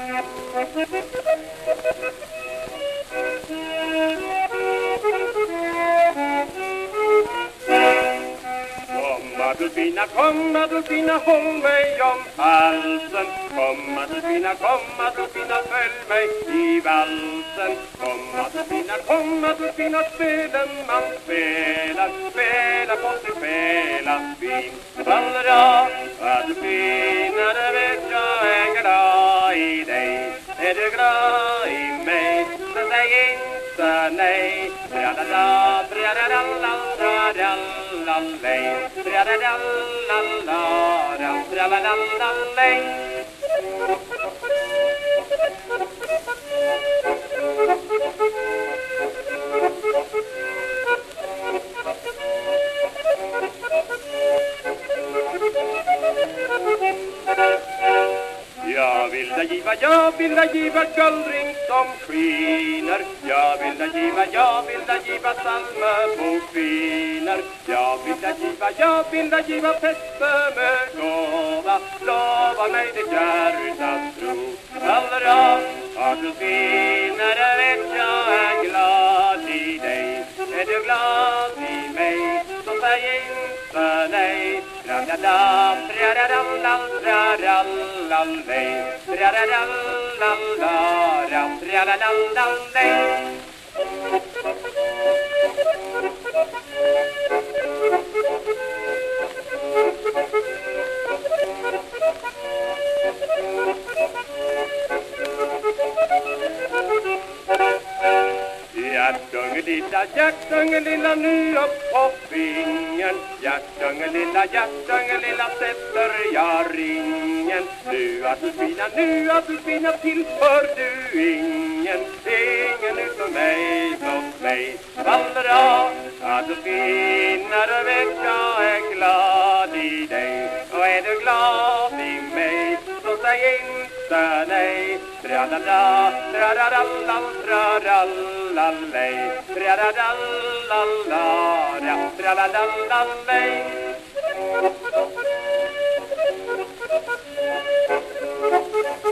Kom Adolfina, kom fina, håll mig om halsen. Kom komma, kom fina, följ mig i valsen. Kom komma, kom fina, spela man. Spelar Spela på sin spela. Fallera, Adolfina, i mig, så säg inte nej Bra-da-da, bra-da-da-la, bra-da-la-lej Bra-da-da-la-la, giva, jag vill dig giva guldring som skiner. Jag vill dig giva, jag vill dig giva salme på Jag vill dig giva, jag vill dig giva fäste med gåva. Lova mig ditt hjärtas tro. Allra har du finare vet jag är glad i dig. Är du glad i nej lilla hjärtunge lilla nu upp på vingen. Hjärtunge lilla hjärtunge lilla sätter jag ringen. Nu att du fina, Nu att du fina tillför du ingen. Ingen utom mig, blott mig. Vallra, Att du vet jag är glad i dig. Och är du glad i mig, så säg in nej. Tra-da-da, tra-da-da-la, tra-da-la-lej Tra-da-da-la-la, tra-da-da-la-lej Thank you.